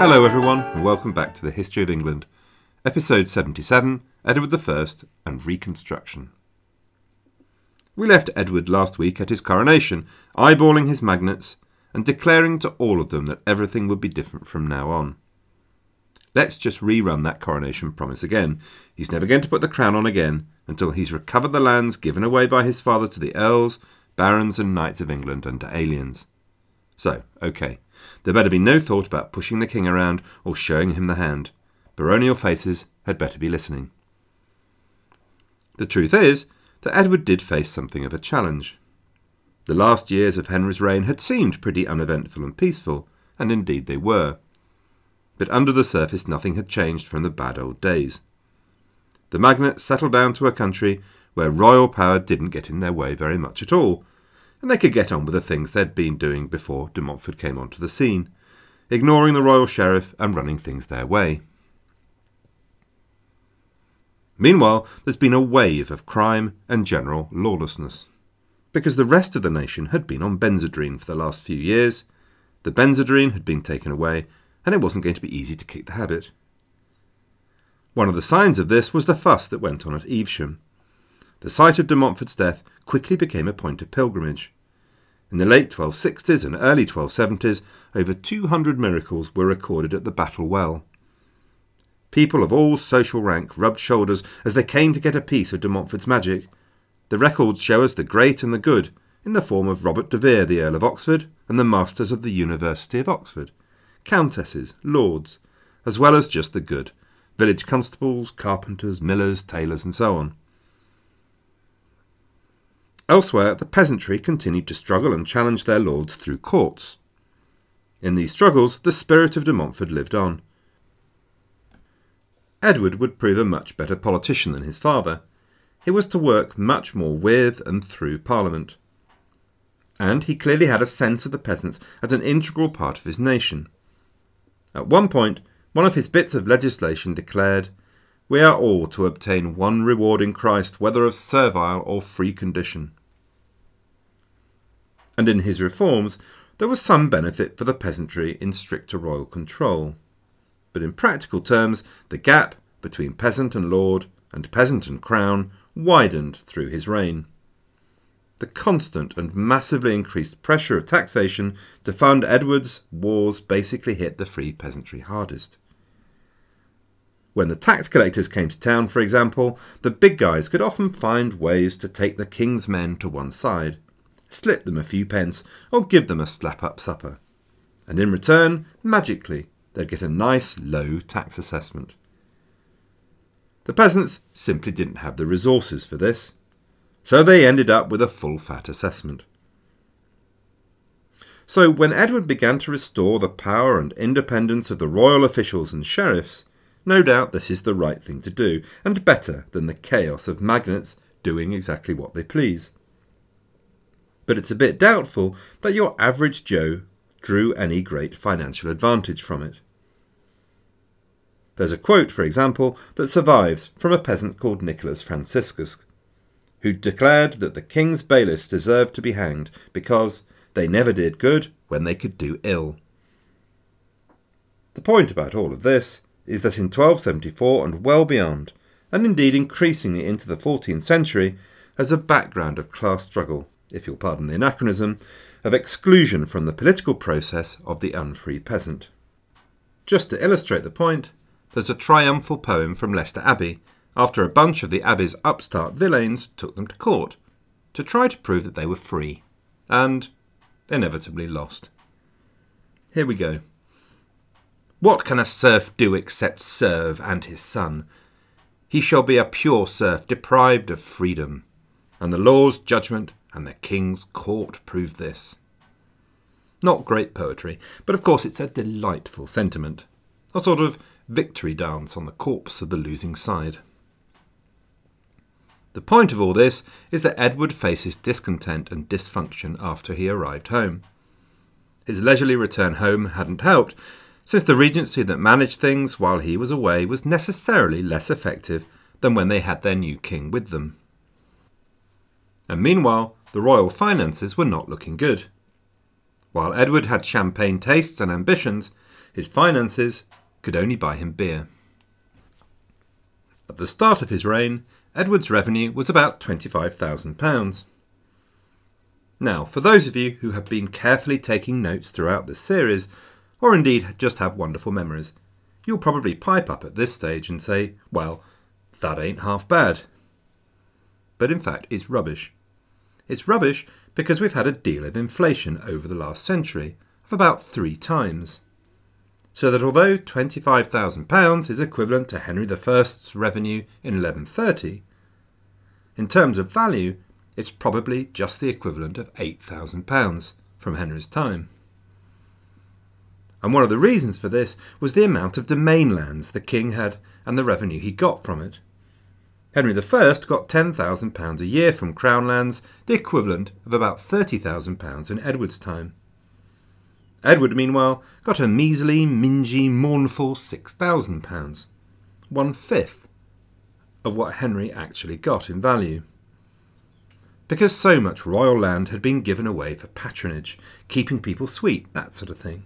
Hello, everyone, and welcome back to the History of England, episode 77 Edward I and Reconstruction. We left Edward last week at his coronation, eyeballing his magnates and declaring to all of them that everything would be different from now on. Let's just rerun that coronation promise again. He's never going to put the crown on again until he's recovered the lands given away by his father to the earls, barons, and knights of England and to aliens. So, okay, there better be no thought about pushing the king around or showing him the hand. Baronial faces had better be listening. The truth is that Edward did face something of a challenge. The last years of Henry's reign had seemed pretty uneventful and peaceful, and indeed they were. But under the surface nothing had changed from the bad old days. The magnates settled down to a country where royal power didn't get in their way very much at all, and they could get on with the things they'd been doing before de Montfort came onto the scene, ignoring the royal sheriff and running things their way. Meanwhile, there's been a wave of crime and general lawlessness. Because the rest of the nation had been on Benzedrine for the last few years, the Benzedrine had been taken away, and it wasn't going to be easy to kick the habit. One of the signs of this was the fuss that went on at Evesham. The site of de Montfort's death quickly became a point of pilgrimage. In the late 1260s and early 1270s, over 200 miracles were recorded at the Battle Well. People of all social rank rubbed shoulders as they came to get a piece of de Montfort's magic. The records show us the great and the good, in the form of Robert de Vere, the Earl of Oxford, and the Masters of the University of Oxford, countesses, lords, as well as just the good, village constables, carpenters, millers, tailors, and so on. Elsewhere, the peasantry continued to struggle and challenge their lords through courts. In these struggles, the spirit of de Montfort lived on. Edward would prove a much better politician than his father. He was to work much more with and through Parliament. And he clearly had a sense of the peasants as an integral part of his nation. At one point, one of his bits of legislation declared, We are all to obtain one reward in Christ, whether of servile or free condition. And in his reforms, there was some benefit for the peasantry in stricter royal control but in practical terms, the gap between peasant and lord and peasant and crown widened through his reign. The constant and massively increased pressure of taxation to fund Edward's wars basically hit the free peasantry hardest. When the tax collectors came to town, for example, the big guys could often find ways to take the king's men to one side, slip them a few pence, or give them a slap up supper. And in return, magically, they'd get a nice low tax assessment. The peasants simply didn't have the resources for this, so they ended up with a full fat assessment. So, when Edward began to restore the power and independence of the royal officials and sheriffs, no doubt this is the right thing to do, and better than the chaos of magnates doing exactly what they please. But it's a bit doubtful that your average Joe drew any great financial advantage from it. There's a quote, for example, that survives from a peasant called Nicholas Franciscus, who declared that the king's bailiffs deserved to be hanged because they never did good when they could do ill. The point about all of this is that in 1274 and well beyond, and indeed increasingly into the 14th century, as a background of class struggle, if you'll pardon the anachronism, of exclusion from the political process of the unfree peasant. Just to illustrate the point, there's a triumphal poem from Leicester Abbey after a bunch of the Abbey's upstart villeins took them to court to try to prove that they were free, and inevitably lost. Here we go. What can a serf do except serve and his son? He shall be a pure serf, deprived of freedom, and the law's judgment and the king's court proved this. Not great poetry, but of course it's a delightful sentiment, a sort of victory dance on the corpse of the losing side. The point of all this is that Edward faces discontent and dysfunction after he arrived home. His leisurely return home hadn't helped, since the regency that managed things while he was away was necessarily less effective than when they had their new king with them. And meanwhile, the royal finances were not looking good. While Edward had champagne tastes and ambitions, his finances could only buy him beer. At the start of his reign, Edward's revenue was about £25,000. Now, for those of you who have been carefully taking notes throughout this series, or indeed just have wonderful memories, you'll probably pipe up at this stage and say, well, that ain't half bad. But in fact, it's rubbish. It's rubbish because we've had a deal of inflation over the last century of about three times. So that although £25,000 is equivalent to Henry I's revenue in 1130, in terms of value, it's probably just the equivalent of £8,000 from Henry's time. And one of the reasons for this was the amount of domain lands the king had and the revenue he got from it. Henry I got £10,000 a year from Crown lands, the equivalent of about £30,000 in Edward's time. Edward, meanwhile, got a measly, mingy, mournful £6,000, one fifth of what Henry actually got in value. Because so much royal land had been given away for patronage, keeping people sweet, that sort of thing.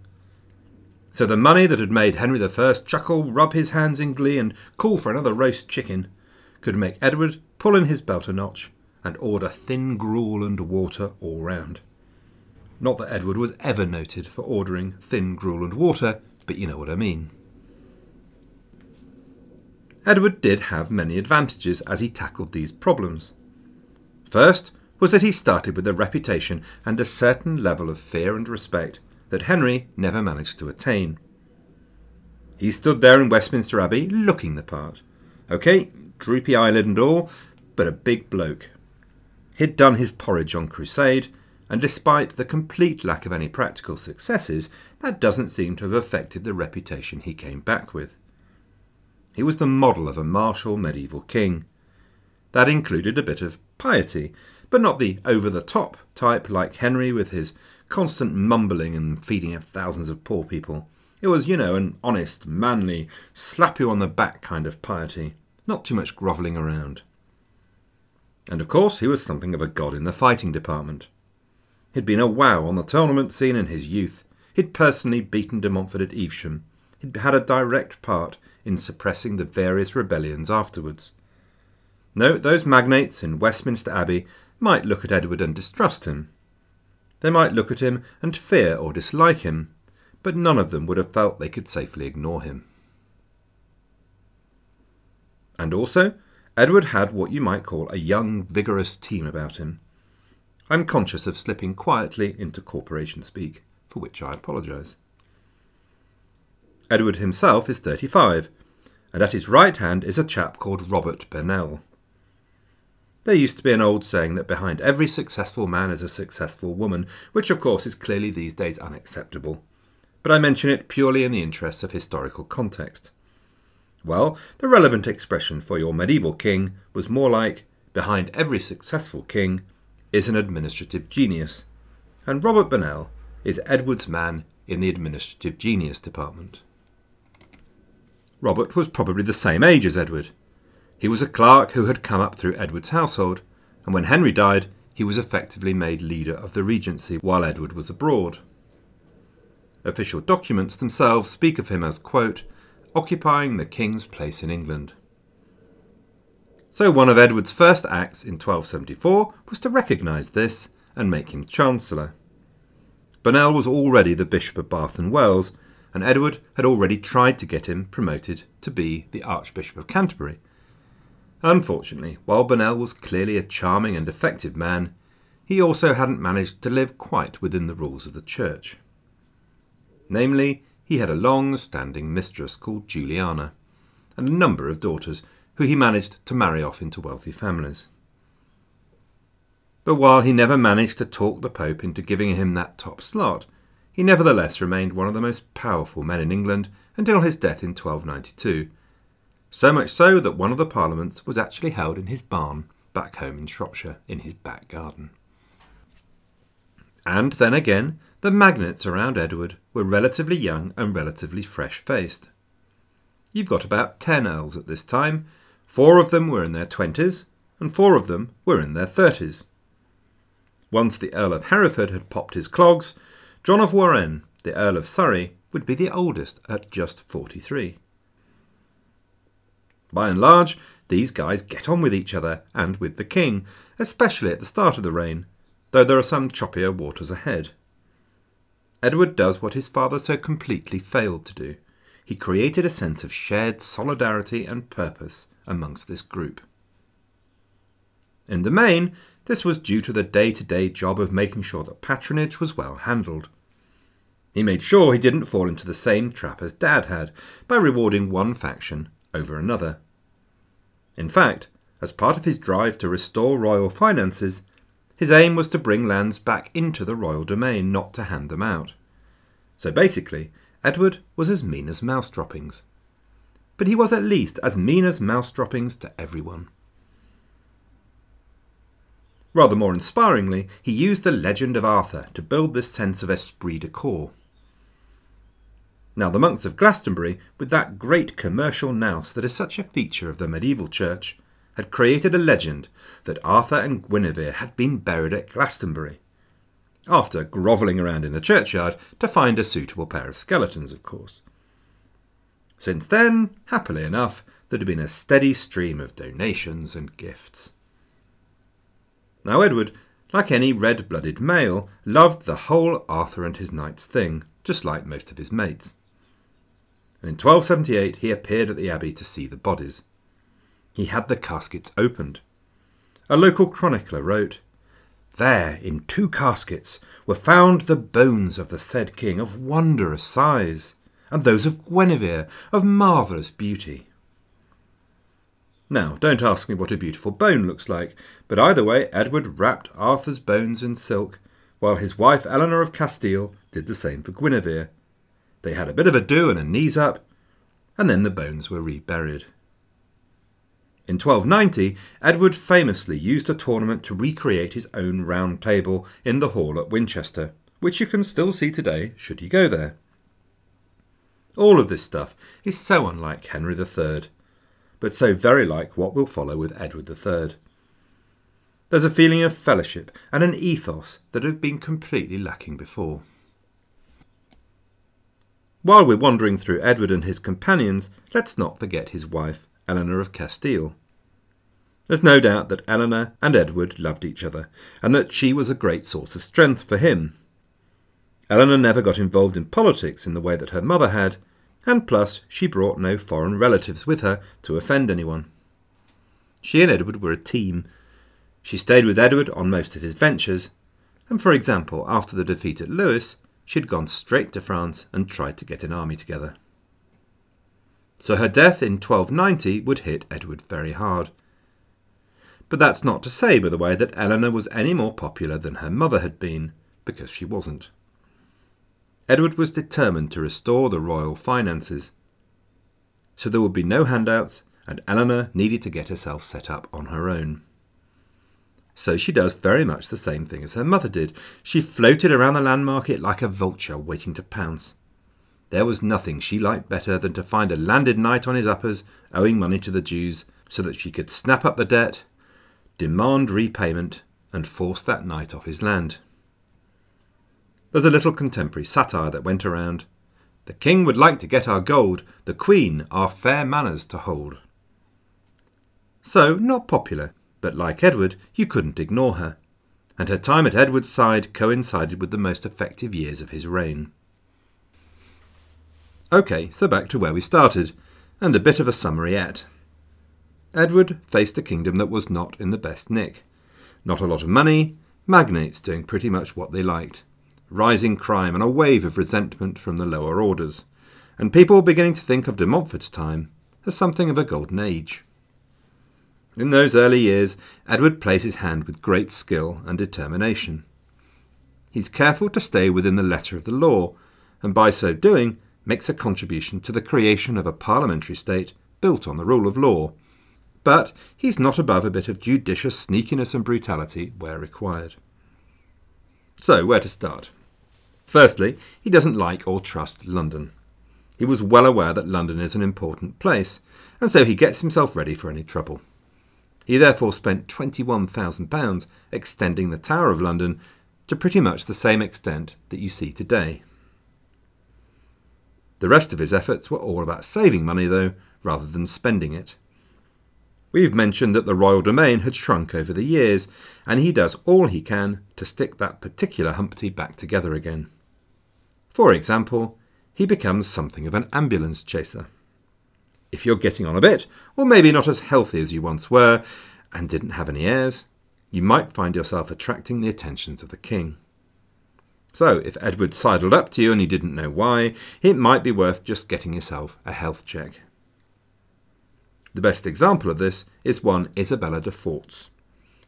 So the money that had made Henry I chuckle, rub his hands in glee, and call for another roast chicken could make Edward pull in his belt a notch and order thin gruel and water all round. Not that Edward was ever noted for ordering thin gruel and water, but you know what I mean. Edward did have many advantages as he tackled these problems. First was that he started with a reputation and a certain level of fear and respect that Henry never managed to attain. He stood there in Westminster Abbey looking the part. OK, droopy eyelid and all, but a big bloke. He'd done his porridge on crusade, and despite the complete lack of any practical successes, that doesn't seem to have affected the reputation he came back with. He was the model of a martial medieval king. That included a bit of piety, but not the over the top type like Henry with his constant mumbling and feeding of thousands of poor people. It was, you know, an honest, manly, slap you on the back kind of piety not too much grovelling around. And of course, he was something of a god in the fighting department. He'd been a wow on the tournament scene in his youth. He'd personally beaten de Montfort at Evesham. He'd had a direct part in suppressing the various rebellions afterwards. No, those magnates in Westminster Abbey might look at Edward and distrust him. They might look at him and fear or dislike him, but none of them would have felt they could safely ignore him. And also, Edward had what you might call a young, vigorous team about him. I'm conscious of slipping quietly into corporation speak, for which I apologise. Edward himself is 35, and at his right hand is a chap called Robert Burnell. There used to be an old saying that behind every successful man is a successful woman, which of course is clearly these days unacceptable. But I mention it purely in the interests of historical context. Well, the relevant expression for your medieval king was more like behind every successful king is an administrative genius, and Robert Burnell is Edward's man in the administrative genius department. Robert was probably the same age as Edward. He was a clerk who had come up through Edward's household, and when Henry died, he was effectively made leader of the regency while Edward was abroad. Official documents themselves speak of him as, quote, occupying the king's place in England. So one of Edward's first acts in 1274 was to recognise this and make him Chancellor. Burnell was already the Bishop of Bath and Wells, and Edward had already tried to get him promoted to be the Archbishop of Canterbury. Unfortunately, while Burnell was clearly a charming and effective man, he also hadn't managed to live quite within the rules of the Church. Namely, he had a long standing mistress called Juliana, and a number of daughters who he managed to marry off into wealthy families. But while he never managed to talk the Pope into giving him that top slot, he nevertheless remained one of the most powerful men in England until his death in 1292, so much so that one of the parliaments was actually held in his barn back home in Shropshire in his back garden. And then again, the magnates around Edward were relatively young and relatively fresh faced. You've got about ten earls at this time. Four of them were in their twenties, and four of them were in their thirties. Once the Earl of Hereford had popped his clogs, John of Warenne, the Earl of Surrey, would be the oldest at just 43. By and large, these guys get on with each other and with the king, especially at the start of the reign, though there are some choppier waters ahead. Edward does what his father so completely failed to do. He created a sense of shared solidarity and purpose amongst this group. In the main, this was due to the day to day job of making sure that patronage was well handled. He made sure he didn't fall into the same trap as Dad had by rewarding one faction over another. In fact, as part of his drive to restore royal finances, his aim was to bring lands back into the royal domain, not to hand them out. So basically, Edward was as mean as mouse droppings. But he was at least as mean as mouse droppings to everyone. Rather more inspiringly, he used the legend of Arthur to build this sense of esprit de corps. Now, the monks of Glastonbury, with that great commercial nous that is such a feature of the medieval church, had created a legend that Arthur and Guinevere had been buried at Glastonbury. After grovelling around in the churchyard to find a suitable pair of skeletons, of course. Since then, happily enough, there had been a steady stream of donations and gifts. Now, Edward, like any red blooded male, loved the whole Arthur and his knights thing, just like most of his mates and in 1278 he appeared at the abbey to see the bodies. He had the caskets opened. A local chronicler wrote, There, in two caskets, were found the bones of the said king of wondrous size, and those of Guinevere of marvellous beauty. Now, don't ask me what a beautiful bone looks like, but either way, Edward wrapped Arthur's bones in silk, while his wife Eleanor of Castile did the same for Guinevere, they had a bit of a do and a knees up, and then the bones were reburied. In 1290, Edward famously used a tournament to recreate his own round table in the hall at Winchester, which you can still see today should you go there. All of this stuff is so unlike Henry III, but so very like what will follow with Edward III. There's a feeling of fellowship and an ethos that had been completely lacking before. While we're wandering through Edward and his companions, let's not forget his wife, Eleanor of Castile. There's no doubt that Eleanor and Edward loved each other, and that she was a great source of strength for him. Eleanor never got involved in politics in the way that her mother had, and plus she brought no foreign relatives with her to offend anyone. She and Edward were a team. She stayed with Edward on most of his ventures, and for example, after the defeat at Lewes, she had gone straight to France and tried to get an army together. So her death in 1290 would hit Edward very hard. But that's not to say, by the way, that Eleanor was any more popular than her mother had been, because she wasn't. Edward was determined to restore the royal finances. So there would be no handouts, and Eleanor needed to get herself set up on her own. So she does very much the same thing as her mother did. She floated around the land market like a vulture waiting to pounce. There was nothing she liked better than to find a landed knight on his uppers owing money to the Jews so that she could snap up the debt, demand repayment, and force that knight off his land. There's a little contemporary satire that went around. The king would like to get our gold, the queen our fair manners to hold. So, not popular, but like Edward, you couldn't ignore her, and her time at Edward's side coincided with the most effective years of his reign. OK, so back to where we started, and a bit of a summary yet. Edward faced a kingdom that was not in the best nick. Not a lot of money, magnates doing pretty much what they liked, rising crime and a wave of resentment from the lower orders, and people beginning to think of de Montfort's time as something of a golden age. In those early years, Edward plays his hand with great skill and determination. He's careful to stay within the letter of the law, and by so doing, makes a contribution to the creation of a parliamentary state built on the rule of law. But he's not above a bit of judicious sneakiness and brutality where required. So, where to start? Firstly, he doesn't like or trust London. He was well aware that London is an important place, and so he gets himself ready for any trouble. He therefore spent £21,000 extending the Tower of London to pretty much the same extent that you see today. The rest of his efforts were all about saving money, though, rather than spending it. We've mentioned that the royal domain had shrunk over the years, and he does all he can to stick that particular Humpty back together again. For example, he becomes something of an ambulance chaser. If you're getting on a bit, or maybe not as healthy as you once were, and didn't have any heirs, you might find yourself attracting the attentions of the king. So, if Edward sidled up to you and you didn't know why, it might be worth just getting yourself a health check. The best example of this is one Isabella de Forz,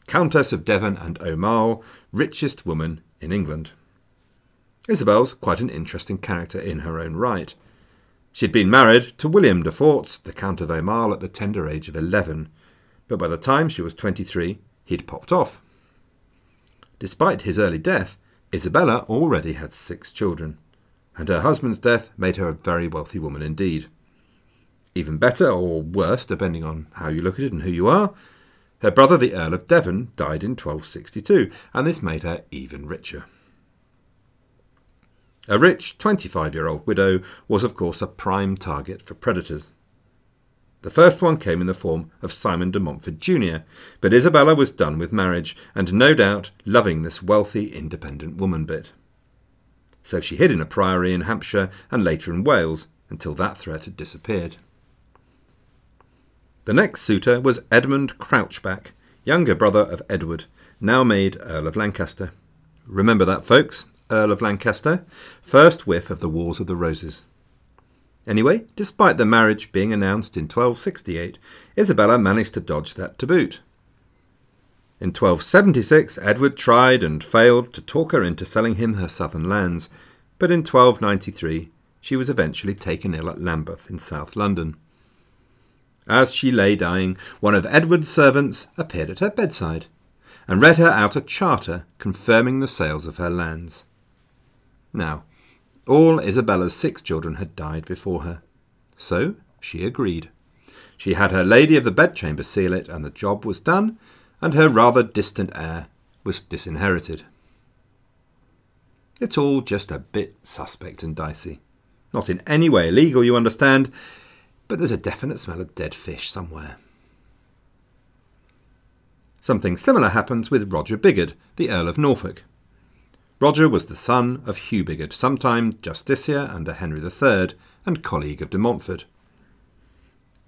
Countess of Devon and Aumale, richest woman in England. Isabel's quite an interesting character in her own right. She'd been married to William de Forz, the Count of Aumale, at the tender age of 11, but by the time she was 23, he'd popped off. Despite his early death, Isabella already had six children, and her husband's death made her a very wealthy woman indeed. Even better, or worse, depending on how you look at it and who you are, her brother, the Earl of Devon, died in 1262, and this made her even richer. A rich 25 year old widow was, of course, a prime target for predators. The first one came in the form of Simon de Montfort Jr., but Isabella was done with marriage, and no doubt loving this wealthy, independent woman bit. So she hid in a priory in Hampshire and later in Wales until that threat had disappeared. The next suitor was Edmund Crouchback, younger brother of Edward, now made Earl of Lancaster. Remember that, folks? Earl of Lancaster, first whiff of the Wars of the Roses. Anyway, despite the marriage being announced in 1268, Isabella managed to dodge that to boot. In 1276, Edward tried and failed to talk her into selling him her southern lands, but in 1293 she was eventually taken ill at Lambeth in South London. As she lay dying, one of Edward's servants appeared at her bedside and read her out a charter confirming the sales of her lands. Now, all Isabella's six children had died before her. So she agreed. She had her lady of the bedchamber seal it, and the job was done, and her rather distant heir was disinherited. It's all just a bit suspect and dicey. Not in any way illegal, you understand, but there's a definite smell of dead fish somewhere. Something similar happens with Roger Bigod, the Earl of Norfolk. Roger was the son of Hugh Bigod, sometime justiciar under Henry III and colleague of de Montfort.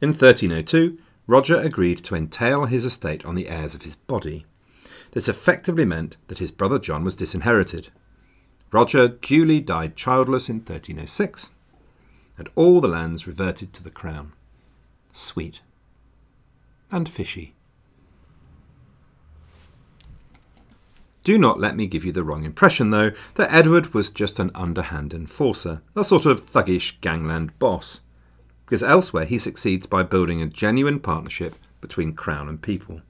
In 1302, Roger agreed to entail his estate on the heirs of his body. This effectively meant that his brother John was disinherited. Roger duly died childless in 1306, and all the lands reverted to the crown. Sweet. And fishy. Do not let me give you the wrong impression, though, that Edward was just an underhand enforcer, a sort of thuggish gangland boss, because elsewhere he succeeds by building a genuine partnership between Crown and people.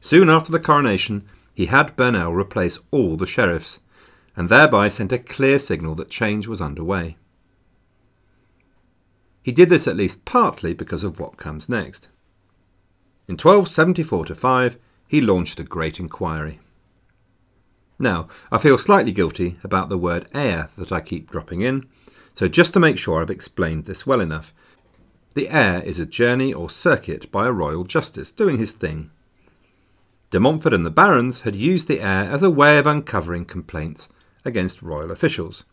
Soon after the coronation, he had Burnell replace all the sheriffs, and thereby sent a clear signal that change was underway. He did this at least partly because of what comes next. In 1274 5, he launched a great inquiry. Now, I feel slightly guilty about the word eyre that I keep dropping in, so just to make sure I've explained this well enough, the eyre is a journey or circuit by a royal justice doing his thing. De Montfort and the barons had used the eyre as a way of uncovering complaints against royal officials.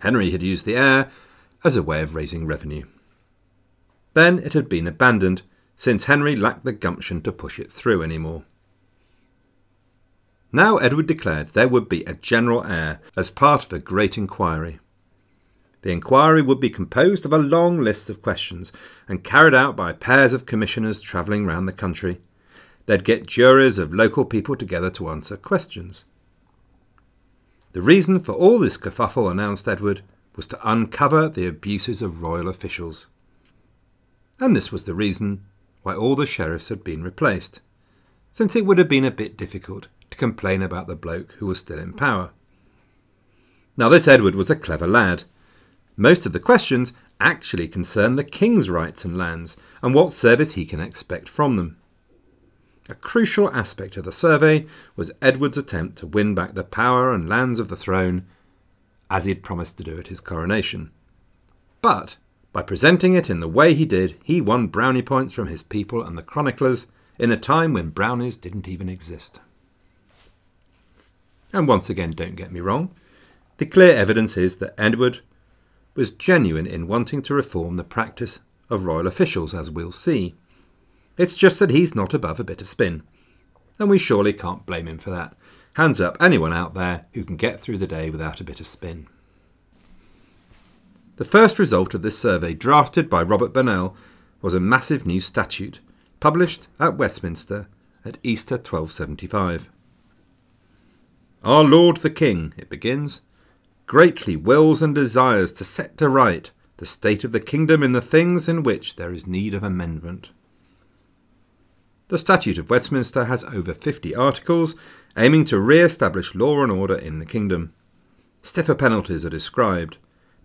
Henry had used the eyre as a way of raising revenue. Then it had been abandoned since Henry lacked the gumption to push it through any more. Now Edward declared there would be a general eyre as part of a great inquiry. The inquiry would be composed of a long list of questions and carried out by pairs of commissioners travelling round the country. They'd get juries of local people together to answer questions. The reason for all this kerfuffle, announced Edward, was to uncover the abuses of royal officials. And this was the reason why all the sheriffs had been replaced, since it would have been a bit difficult to complain about the bloke who was still in power. Now, this Edward was a clever lad. Most of the questions actually concern the king's rights and lands and what service he can expect from them. A crucial aspect of the survey was Edward's attempt to win back the power and lands of the throne as he had promised to do at his coronation. But by presenting it in the way he did, he won brownie points from his people and the chroniclers in a time when brownies didn't even exist. And once again, don't get me wrong, the clear evidence is that Edward was genuine in wanting to reform the practice of royal officials, as we'll see. It's just that he's not above a bit of spin, and we surely can't blame him for that. Hands up anyone out there who can get through the day without a bit of spin. The first result of this survey, drafted by Robert Burnell, was a massive new statute, published at Westminster at Easter 1275. Our Lord the King, it begins, greatly wills and desires to set to right the state of the kingdom in the things in which there is need of amendment. The Statute of Westminster has over 50 articles aiming to re establish law and order in the kingdom. Stiffer penalties are described,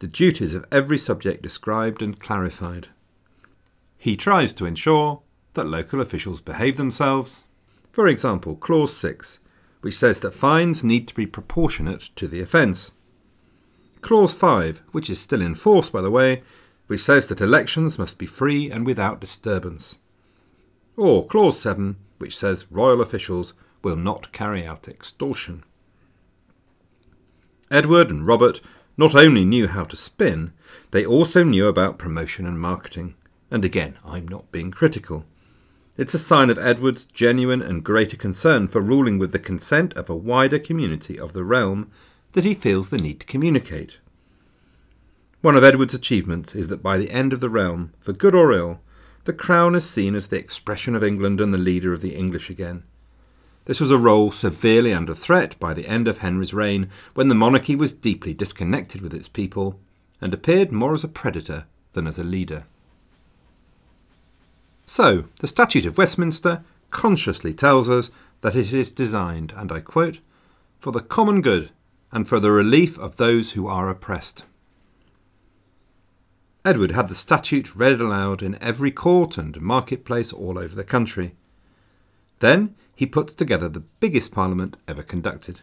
the duties of every subject described and clarified. He tries to ensure that local officials behave themselves. For example, Clause 6, which says that fines need to be proportionate to the offence. Clause 5, which is still in force, by the way, which says that elections must be free and without disturbance. Or Clause 7, which says royal officials will not carry out extortion. Edward and Robert not only knew how to spin, they also knew about promotion and marketing. And again, I'm not being critical. It's a sign of Edward's genuine and greater concern for ruling with the consent of a wider community of the realm that he feels the need to communicate. One of Edward's achievements is that by the end of the realm, for good or ill, the crown is seen as the expression of England and the leader of the English again. This was a role severely under threat by the end of Henry's reign, when the monarchy was deeply disconnected with its people and appeared more as a predator than as a leader. So, the Statute of Westminster consciously tells us that it is designed, and I quote, for the common good and for the relief of those who are oppressed. Edward had the statute read aloud in every court and marketplace all over the country. Then he put together the biggest parliament ever conducted.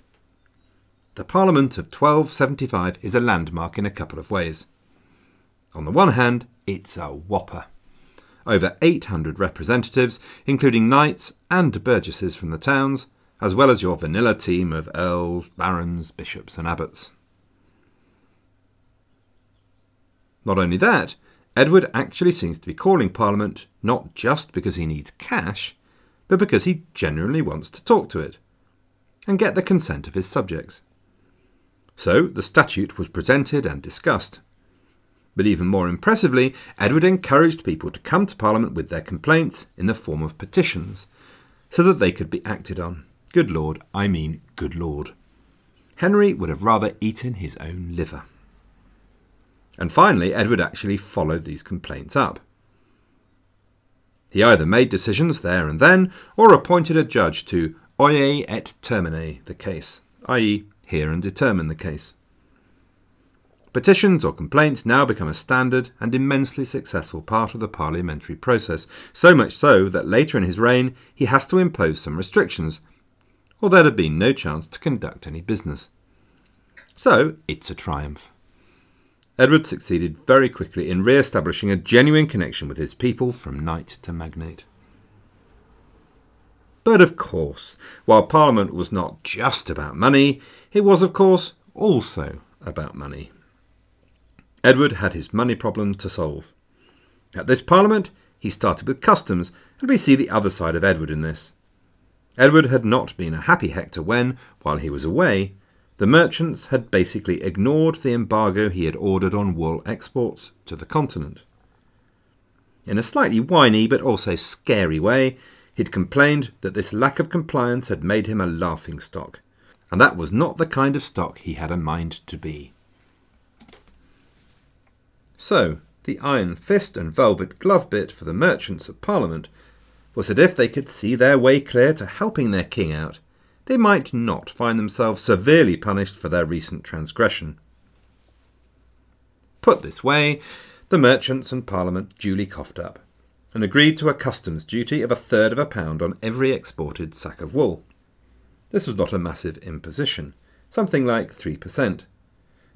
The Parliament of 1275 is a landmark in a couple of ways. On the one hand, it's a whopper. Over 800 representatives, including knights and burgesses from the towns, as well as your vanilla team of earls, barons, bishops, and abbots. Not only that, Edward actually seems to be calling Parliament not just because he needs cash, but because he genuinely wants to talk to it and get the consent of his subjects. So the statute was presented and discussed. But even more impressively, Edward encouraged people to come to Parliament with their complaints in the form of petitions, so that they could be acted on. Good Lord, I mean good Lord. Henry would have rather eaten his own liver. And finally, Edward actually followed these complaints up. He either made decisions there and then, or appointed a judge to oyer et terminer the case, i.e., hear and determine the case. Petitions or complaints now become a standard and immensely successful part of the parliamentary process, so much so that later in his reign he has to impose some restrictions, or there'd have been no chance to conduct any business. So it's a triumph. Edward succeeded very quickly in re establishing a genuine connection with his people from knight to magnate. But of course, while Parliament was not just about money, it was, of course, also about money. Edward had his money problem to solve. At this Parliament, he started with customs, and we see the other side of Edward in this. Edward had not been a happy Hector when, while he was away, the merchants had basically ignored the embargo he had ordered on wool exports to the continent. In a slightly whiny but also scary way, he'd complained that this lack of compliance had made him a laughing stock, and that was not the kind of stock he had a mind to be. So, the iron fist and velvet glove bit for the merchants of Parliament was that if they could see their way clear to helping their king out, they might not find themselves severely punished for their recent transgression. Put this way, the merchants and Parliament duly coughed up, and agreed to a customs duty of a third of a pound on every exported sack of wool. This was not a massive imposition, something like 3%,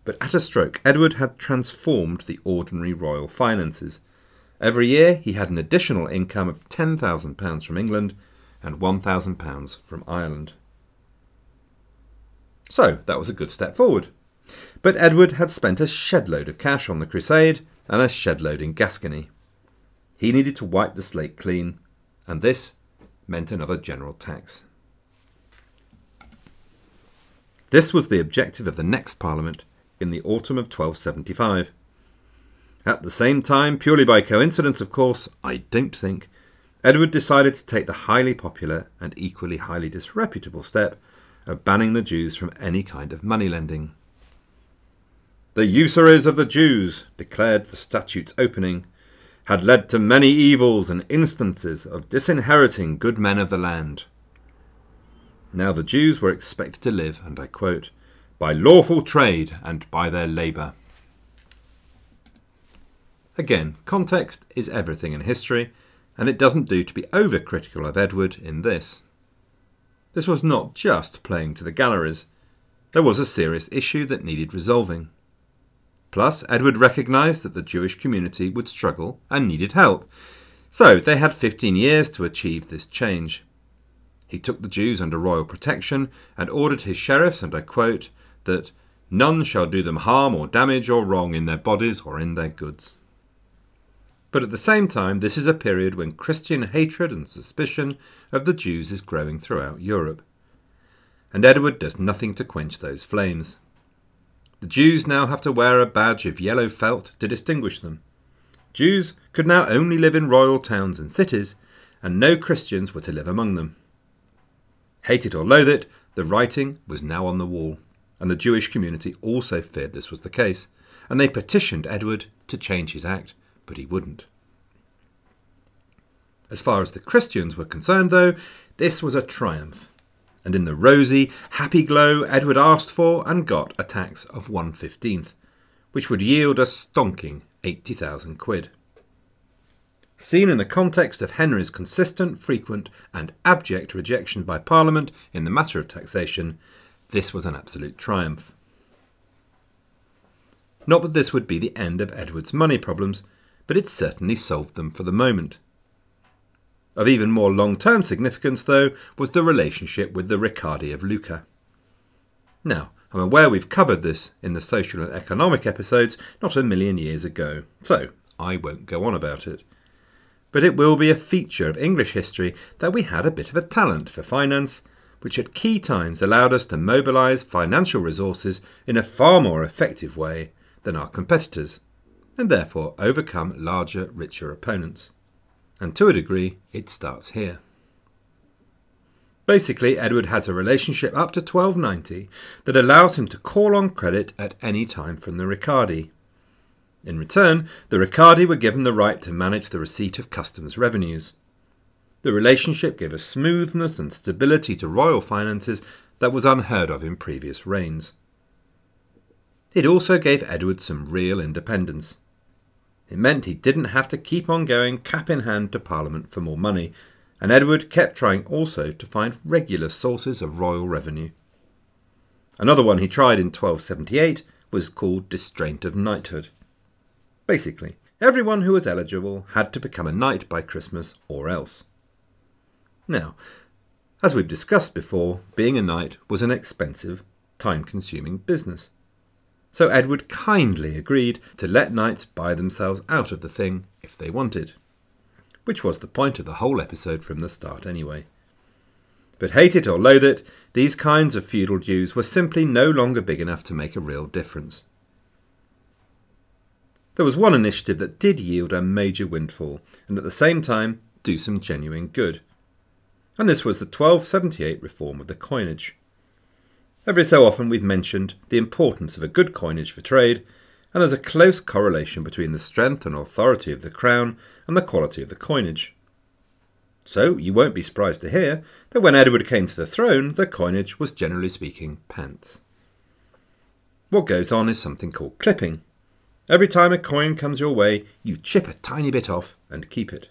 but at a stroke, Edward had transformed the ordinary royal finances. Every year he had an additional income of £10,000 from England and £1,000 from Ireland. So that was a good step forward. But Edward had spent a shedload of cash on the Crusade and a shedload in Gascony. He needed to wipe the slate clean, and this meant another general tax. This was the objective of the next Parliament in the autumn of 1275. At the same time, purely by coincidence, of course, I don't think, Edward decided to take the highly popular and equally highly disreputable step of banning the Jews from any kind of money lending. The usuries of the Jews, declared the statute's opening, had led to many evils and instances of disinheriting good men of the land. Now the Jews were expected to live, and I quote, by lawful trade and by their labour. Again, context is everything in history, and it doesn't do to be overcritical of Edward in this. This was not just playing to the galleries. There was a serious issue that needed resolving. Plus, Edward recognised that the Jewish community would struggle and needed help. So they had 15 years to achieve this change. He took the Jews under royal protection and ordered his sheriffs, and I quote, that none shall do them harm or damage or wrong in their bodies or in their goods. But at the same time, this is a period when Christian hatred and suspicion of the Jews is growing throughout Europe. And Edward does nothing to quench those flames. The Jews now have to wear a badge of yellow felt to distinguish them. Jews could now only live in royal towns and cities, and no Christians were to live among them. Hate it or loathe it, the writing was now on the wall, and the Jewish community also feared this was the case, and they petitioned Edward to change his act but he wouldn't. As far as the Christians were concerned, though, this was a triumph, and in the rosy, happy glow Edward asked for and got a tax of one fifteenth, which would yield a stonking eighty thousand quid. Seen in the context of Henry's consistent, frequent, and abject rejection by Parliament in the matter of taxation, this was an absolute triumph. Not that this would be the end of Edward's money problems, but it certainly solved them for the moment. Of even more long term significance, though, was the relationship with the Riccardi of Lucca. Now, I'm aware we've covered this in the social and economic episodes not a million years ago, so I won't go on about it. But it will be a feature of English history that we had a bit of a talent for finance, which at key times allowed us to mobilise financial resources in a far more effective way than our competitors and therefore overcome larger, richer opponents. And to a degree, it starts here. Basically, Edward has a relationship up to 1290 that allows him to call on credit at any time from the Riccardi. In return, the Riccardi were given the right to manage the receipt of customs revenues. The relationship gave a smoothness and stability to royal finances that was unheard of in previous reigns. It also gave Edward some real independence. It meant he didn't have to keep on going cap in hand to Parliament for more money, and Edward kept trying also to find regular sources of royal revenue. Another one he tried in 1278 was called distraint of knighthood. Basically, everyone who was eligible had to become a knight by Christmas or else. Now, as we've discussed before, being a knight was an expensive, time consuming business so Edward kindly agreed to let knights buy themselves out of the thing if they wanted. Which was the point of the whole episode from the start, anyway. But hate it or loathe it, these kinds of feudal dues were simply no longer big enough to make a real difference. There was one initiative that did yield a major windfall, and at the same time do some genuine good. And this was the 1278 reform of the coinage. Every so often we've mentioned the importance of a good coinage for trade, and there's a close correlation between the strength and authority of the crown and the quality of the coinage. So you won't be surprised to hear that when Edward came to the throne, the coinage was generally speaking pants. What goes on is something called clipping. Every time a coin comes your way, you chip a tiny bit off and keep it.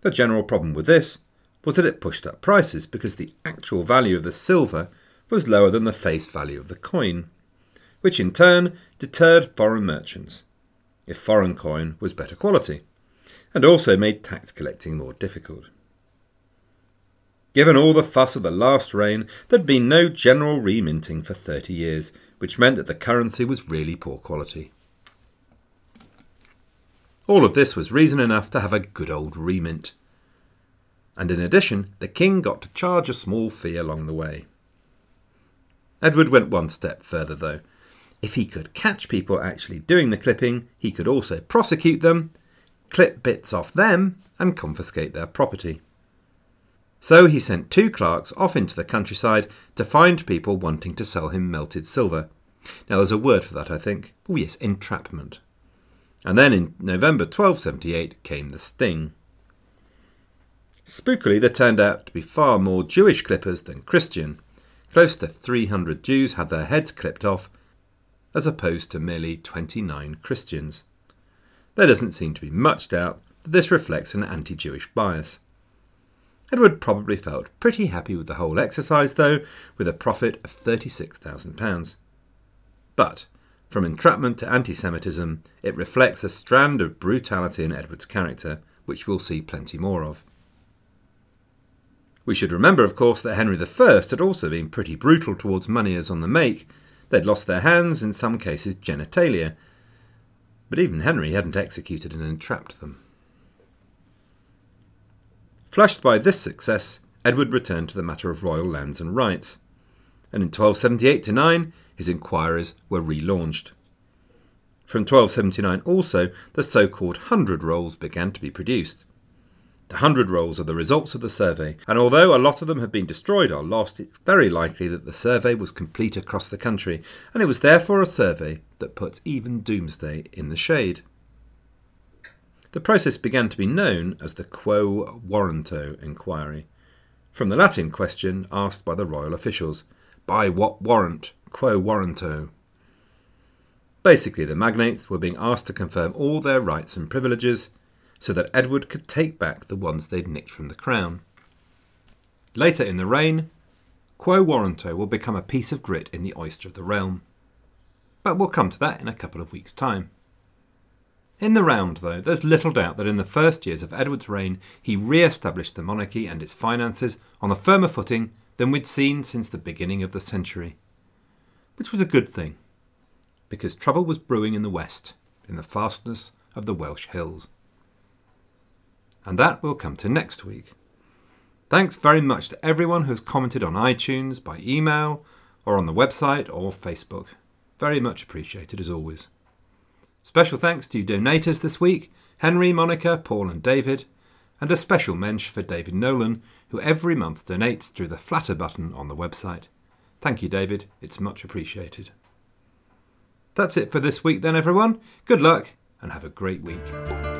The general problem with this was that it pushed up prices because the actual value of the silver was lower than the face value of the coin, which in turn deterred foreign merchants, if foreign coin was better quality, and also made tax collecting more difficult. Given all the fuss of the last reign, there'd been no general reminting for 30 years, which meant that the currency was really poor quality. All of this was reason enough to have a good old remint. And in addition, the king got to charge a small fee along the way. Edward went one step further, though. If he could catch people actually doing the clipping, he could also prosecute them, clip bits off them, and confiscate their property. So he sent two clerks off into the countryside to find people wanting to sell him melted silver. Now there's a word for that, I think. Oh, yes, entrapment. And then in November 1278 came the sting. Spookily, there turned out to be far more Jewish clippers than Christian. Close to 300 Jews had their heads clipped off, as opposed to merely 29 Christians. There doesn't seem to be much doubt that this reflects an anti Jewish bias. Edward probably felt pretty happy with the whole exercise, though, with a profit of £36,000. But, from entrapment to anti Semitism, it reflects a strand of brutality in Edward's character, which we'll see plenty more of. We should remember, of course, that Henry I had also been pretty brutal towards moneyers on the make. They'd lost their hands, in some cases genitalia. But even Henry hadn't executed and entrapped them. Flushed by this success, Edward returned to the matter of royal lands and rights, and in 1278 9 his inquiries were relaunched. From 1279 also, the so called Hundred Rolls began to be produced. The Hundred Rolls are the results of the survey, and although a lot of them have been destroyed or lost, it's very likely that the survey was complete across the country, and it was therefore a survey that puts even Domesday in the shade. The process began to be known as the Quo Warranto inquiry, from the Latin question asked by the royal officials By what warrant? Quo warranto? Basically, the magnates were being asked to confirm all their rights and privileges so that Edward could take back the ones they'd nicked from the crown. Later in the reign, Quo warranto will become a piece of grit in the oyster of the realm. But we'll come to that in a couple of weeks' time. In the round, though, there's little doubt that in the first years of Edward's reign he re established the monarchy and its finances on a firmer footing than we'd seen since the beginning of the century. Which was a good thing, because trouble was brewing in the west, in the fastness of the Welsh hills. And that will come to next week. Thanks very much to everyone who's commented on iTunes, by email, or on the website or Facebook. Very much appreciated as always. Special thanks to you donators this week Henry, Monica, Paul, and David, and a special mensch for David Nolan, who every month donates through the Flattr button on the website. Thank you, David. It's much appreciated. That's it for this week, then, everyone. Good luck and have a great week.